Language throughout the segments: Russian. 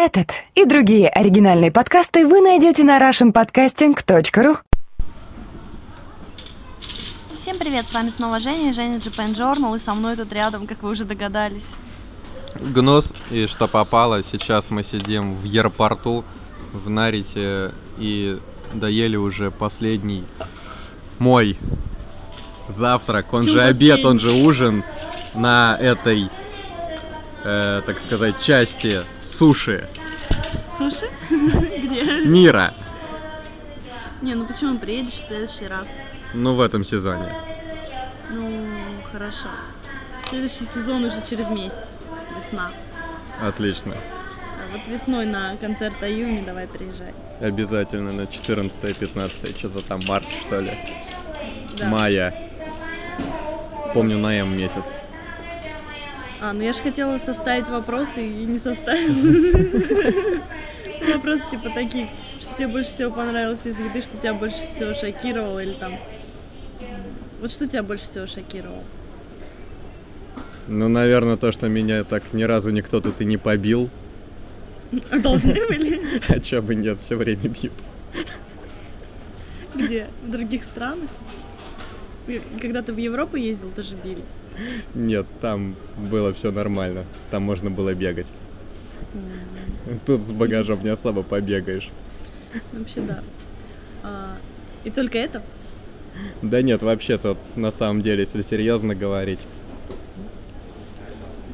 Этот и другие оригинальные подкасты вы найдете на russianpodcasting.ru Всем привет, с вами снова Женя, Женя Japan Journal, и со мной тут рядом, как вы уже догадались. Гнус и что попало. Сейчас мы сидим в аэропорту в Нарите и доели уже последний мой завтрак, он же обед, он же ужин на этой, э, так сказать, части суши Суши? Где? мира. Не, ну почему приедешь в следующий раз? Ну, в этом сезоне. Ну, хорошо. Следующий сезон уже через месяц, весна. Отлично. А вот весной на концерт Аюми давай приезжай. Обязательно на 14-15, что-то там март, что ли. Да. Мая. Помню, на М месяц. А, ну я же хотела составить вопросы и не составила. Вопросы типа такие, что тебе больше всего понравилось из еды, что тебя больше всего шокировало или там... Вот что тебя больше всего шокировало? Ну, наверное, то, что меня так ни разу никто тут и не побил. Должны были? А чё бы нет, все время бьют. Где? В других странах? Когда ты в Европу ездил, тоже били? Нет, там было все нормально. Там можно было бегать. Тут с багажом не особо побегаешь. Вообще да. А, и только это? Да нет, вообще-то, вот на самом деле, если серьезно говорить.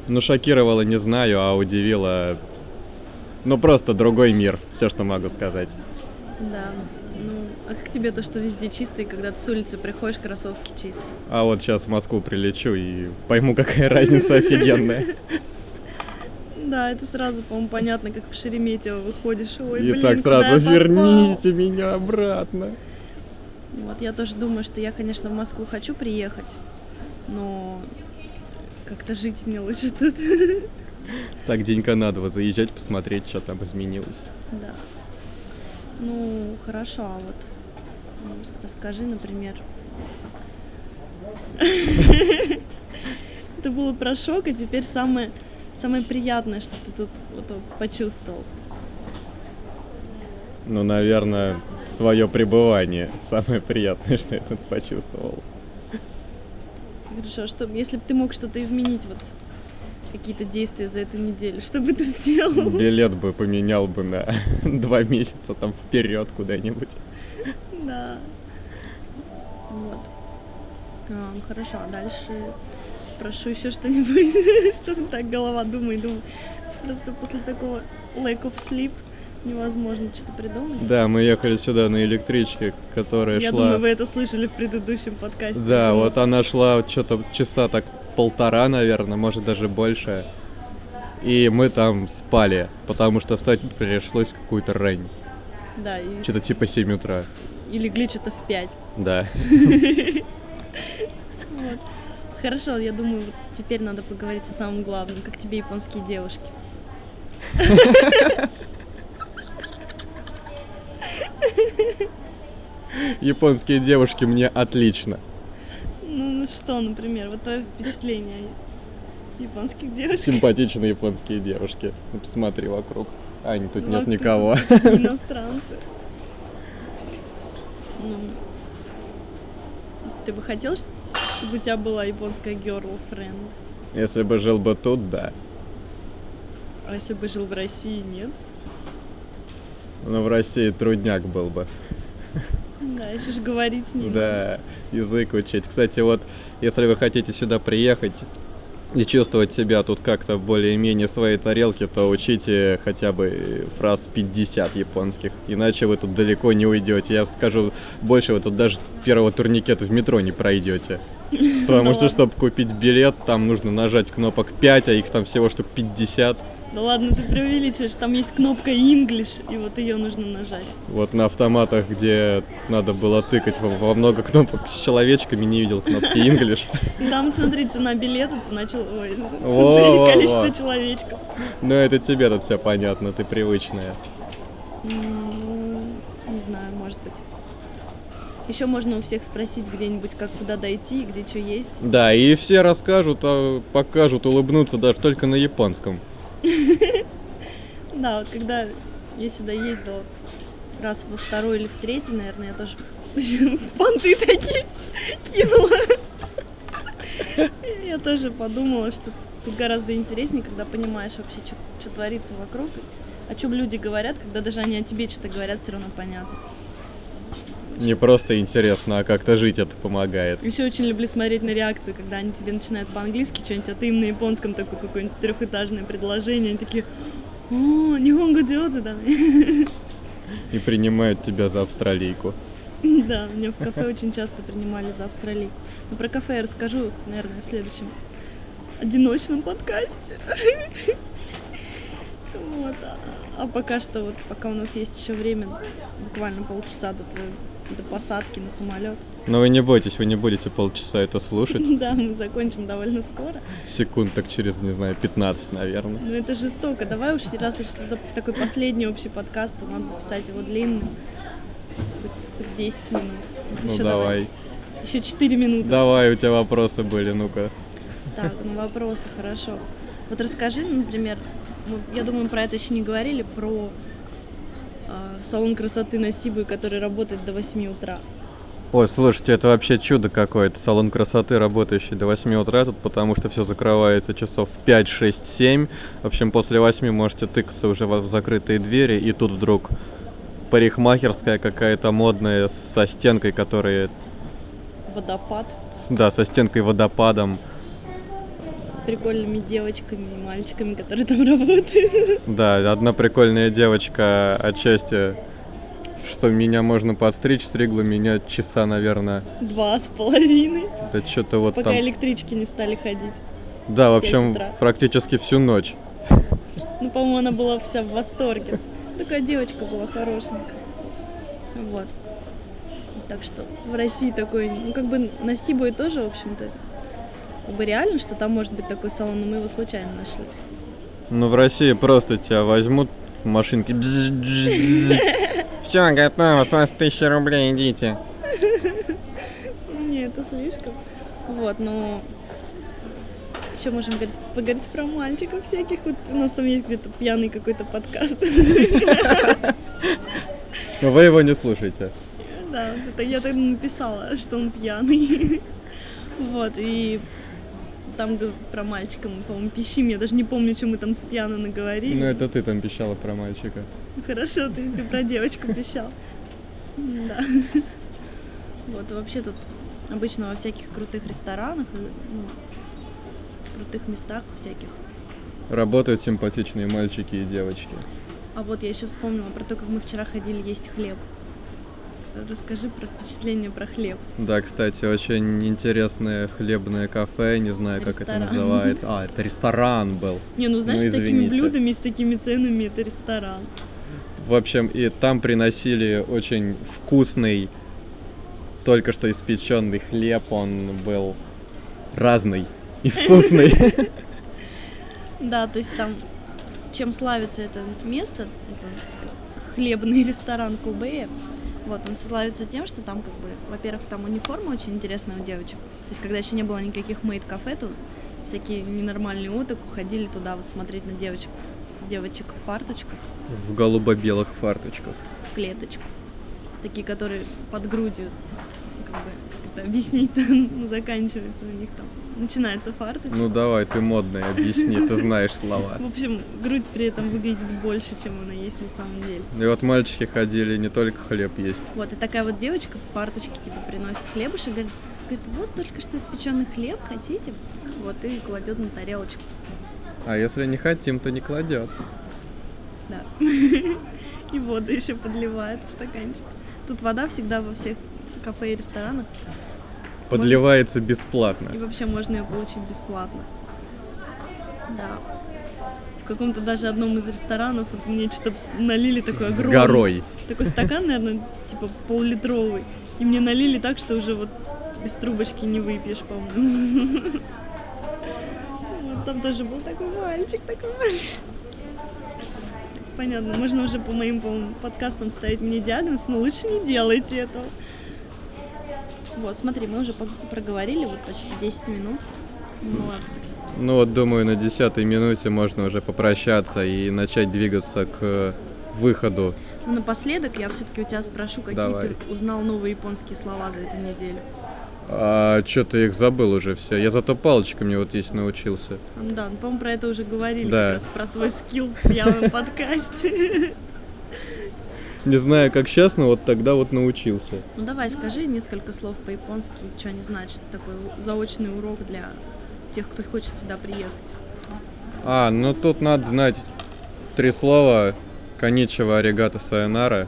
Ну, шокировало не знаю, а удивило... Ну, просто другой мир, все, что могу сказать. Да. Ну, а как тебе то, что везде чисто, и когда ты с улицы приходишь, кроссовки чистые? А вот сейчас в Москву прилечу и пойму, какая разница офигенная. Да, это сразу, по-моему, понятно, как в Шереметьево выходишь. Ой, И блин, так сразу попал?» верните меня обратно. Вот, я тоже думаю, что я, конечно, в Москву хочу приехать, но как-то жить мне лучше тут. Так, денька надо вот заезжать, посмотреть, что там изменилось. Да. Ну, хорошо, а вот расскажи, например. Это было про шок, а теперь самое, самое приятное, что ты тут вот, почувствовал. Ну, наверное, свое пребывание. Самое приятное, что я тут почувствовал. Хорошо, что если бы ты мог что-то изменить, вот какие-то действия за эту неделю, что бы ты сделал? Билет бы поменял бы на два месяца там вперед куда-нибудь. Да. Вот. Ну хорошо, а дальше спрошу еще что-нибудь. Что-то так голова думает, думает. Просто после такого lack of sleep невозможно что-то придумать. Да, мы ехали сюда на электричке, которая Я шла... думаю, вы это слышали в предыдущем подкасте. Да, вот она шла что-то часа так полтора, наверное, может даже больше. И мы там спали, потому что встать пришлось какую-то рань. Да, и, Что-то типа 7 утра. и легли что-то в пять. Да. Вот. Хорошо, я думаю, вот теперь надо поговорить о самом главном. Как тебе японские девушки? Японские девушки мне отлично. Ну, ну что, например, вот твое впечатление японских девушках? Симпатичные японские девушки. Ну, Посмотри вокруг. Ань, тут нет никого. Иностранцы. Ну, ты бы хотел, чтобы у тебя была японская girlfriend? Если бы жил бы тут, да. А если бы жил в России, нет? Но в России трудняк был бы. Да, еще же говорить не Да, язык учить. Кстати, вот, если вы хотите сюда приехать и чувствовать себя тут как-то более-менее в своей тарелке, то учите хотя бы фраз 50 японских, иначе вы тут далеко не уйдете. Я скажу больше, вы тут даже первого турникета в метро не пройдете. Потому Да что, чтобы купить билет, там нужно нажать кнопок 5, а их там всего штук 50. Да ладно, ты преувеличиваешь, там есть кнопка English, и вот ее нужно нажать. Вот на автоматах, где надо было тыкать во, во много кнопок с человечками, не видел кнопки English. Там, смотри, цена билета, во, количество во. человечков. Ну, это тебе тут все понятно, ты привычная. Ну, не знаю, может быть. Еще можно у всех спросить где-нибудь, как куда дойти, где что есть. Да, и все расскажут, а покажут, улыбнутся даже только на японском. Да, вот когда я сюда ездила раз во второй или в третий, наверное, я тоже понты такие кинула. Я тоже подумала, что тут гораздо интереснее, когда понимаешь вообще, что творится вокруг, о чем люди говорят, когда даже они о тебе что-то говорят, все равно понятно. Не просто интересно, а как-то жить это помогает. Еще очень люблю смотреть на реакцию, когда они тебе начинают по-английски что-нибудь, а ты им на японском такое какое-нибудь трехэтажное предложение, они такие, о, нихонго делают, да. И принимают тебя за австралийку. Да, меня в кафе очень часто принимали за австралийку. Но про кафе я расскажу, наверное, в следующем одиночном подкасте. Вот. А пока что, вот пока у нас есть еще время, буквально полчаса до, до посадки на самолет. Но вы не бойтесь, вы не будете полчаса это слушать. Да, мы закончим довольно скоро. Секунд так через, не знаю, 15, наверное. Ну это жестоко. Давай уж раз уж это такой последний общий подкаст, надо писать его длинным. Хоть 10 минут. Ну Еще давай. Еще 4 минуты. Давай, у тебя вопросы были, ну-ка. Так, ну вопросы, хорошо. Вот расскажи, например, я думаю, про это еще не говорили, про э, салон красоты на Сибу, который работает до 8 утра. Ой, слушайте, это вообще чудо какое-то. Салон красоты, работающий до 8 утра тут, потому что все закрывается часов в 5, 6, 7. В общем, после 8 можете тыкаться уже в закрытые двери, и тут вдруг парикмахерская какая-то модная со стенкой, которая... Водопад. Да, со стенкой водопадом прикольными девочками и мальчиками, которые там работают. Да, одна прикольная девочка отчасти, что меня можно подстричь, стригла меня часа, наверное. Два с половиной. Да что-то вот Пока там... электрички не стали ходить. Да, в общем, практически всю ночь. Ну, по-моему, она была вся в восторге. Такая девочка была хорошенькая. Вот. Так что в России такой, ну как бы на Сибуе тоже, в общем-то, как бы реально, что там может быть такой салон, но мы его случайно нашли. Ну, в России просто тебя возьмут в машинке. Все, готово, с вас тысяча рублей, идите. Не, это слишком. Вот, но еще можем говорить, поговорить про мальчиков всяких. Вот у нас там есть где-то пьяный какой-то подкаст. Но вы его не слушаете. Да, это я так написала, что он пьяный. Вот, и там про мальчика мы, по-моему, пищим. Я даже не помню, что мы там с пьяно наговорили. Ну, это ты там пищала про мальчика. Хорошо, ты, ты про девочку пищал. Да. Вот, вообще тут обычно во всяких крутых ресторанах, ну, крутых местах всяких. Работают симпатичные мальчики и девочки. А вот я еще вспомнила про то, как мы вчера ходили есть хлеб расскажи про впечатление про хлеб. Да, кстати, очень интересное хлебное кафе, не знаю, ресторан. как это называется. А, это ресторан был. Не, ну знаешь, ну, с такими блюдами, с такими ценами, это ресторан. В общем, и там приносили очень вкусный, только что испеченный хлеб, он был разный и вкусный. Да, то есть там, чем славится это место, это хлебный ресторан Кубея, вот, он славится тем, что там, как бы, во-первых, там униформа очень интересная у девочек. То есть, когда еще не было никаких мейд-кафе, то всякие ненормальные уток уходили туда вот смотреть на девочек, девочек в фарточках. В голубо-белых фарточках. В клеточках. Такие, которые под грудью, как бы, это объяснить, ну, заканчивается у них там начинается фарточка. Ну давай, ты модная, объясни, ты знаешь слова. В общем, грудь при этом выглядит больше, чем она есть на самом деле. И вот мальчики ходили не только хлеб есть. Вот, и такая вот девочка в фарточке типа приносит хлебушек, говорит, говорит, вот только что испеченный хлеб, хотите? Вот, и кладет на тарелочку. А если не хотим, то не кладет. Да. И воду еще подливает в стаканчик. Тут вода всегда во всех кафе и ресторанах Подливается бесплатно. И вообще можно ее получить бесплатно. Да. В каком-то даже одном из ресторанов вот мне что-то налили такой огромный... Горой. Такой стакан, наверное, типа пол-литровый. И мне налили так, что уже вот без трубочки не выпьешь, по-моему. Там тоже был такой мальчик, такой мальчик. Понятно, можно уже по моим, по подкастам ставить мне диагноз, но лучше не делайте этого. Вот, смотри, мы уже проговорили вот почти 10 минут. Ну, Ну вот, думаю, на десятой минуте можно уже попрощаться и начать двигаться к выходу. Ну, напоследок я все-таки у тебя спрошу, какие Давай. ты узнал новые японские слова за эту неделю. А что-то их забыл уже все. Я зато палочками вот есть научился. Да, ну, по-моему, про это уже говорили, Да. раз про твой скилл в пьяном подкасте. Не знаю, как сейчас, но вот тогда вот научился. Ну давай, скажи несколько слов по-японски, что они значат, такой заочный урок для тех, кто хочет сюда приехать. А, ну тут надо знать три слова. Коничева, аригато, сайонара.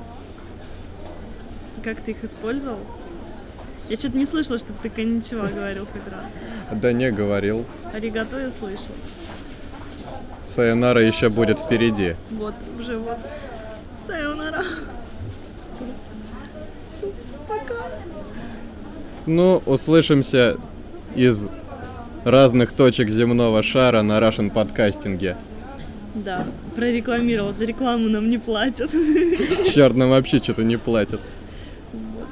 Как ты их использовал? Я что-то не слышала, чтобы ты коничева говорил хоть раз. Да не говорил. Аригато я слышал. Сайонара еще будет впереди. Вот, уже вот. Сайонара. Пока. Ну, услышимся из разных точек земного шара на Russian подкастинге. Да, прорекламировал, за рекламу нам не платят. Черт, нам вообще что-то не платят. Вот.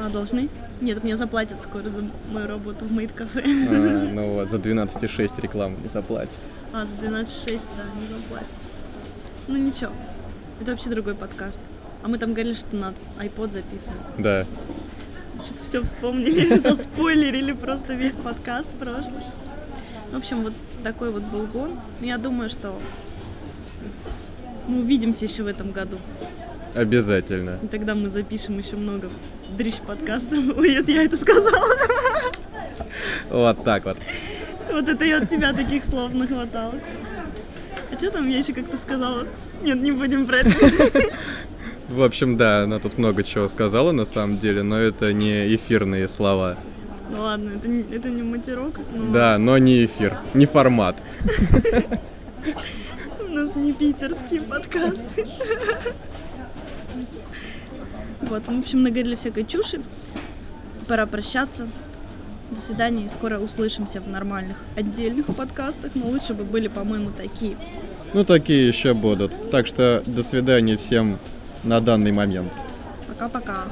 А, должны? Нет, мне заплатят скоро за мою работу в Мейд кафе. А, ну вот, за 12,6 рекламу не заплатят. А, за 12,6, да, не заплатят. Ну ничего, это вообще другой подкаст. А мы там говорили, что на iPod записываем. Да. Что-то все вспомнили, заспойлерили просто весь подкаст прошлый. В общем, вот такой вот был гон. Я думаю, что мы увидимся еще в этом году. Обязательно. И тогда мы запишем еще много дрищ подкастов. Ой, это я это сказала. Вот так вот. Вот это я от тебя таких слов нахваталась. А что там я еще как-то сказала? Нет, не будем про это. В общем, да, она тут много чего сказала на самом деле, но это не эфирные слова. Ну ладно, это не, это не матерок. но- Да, но не эфир, не формат. У нас не питерские подкасты. Вот, в общем, наговорили всякой чуши. Пора прощаться. До свидания, и скоро услышимся в нормальных отдельных подкастах, но лучше бы были, по-моему, такие. Ну, такие еще будут. Так что до свидания всем на данный момент. Пока-пока.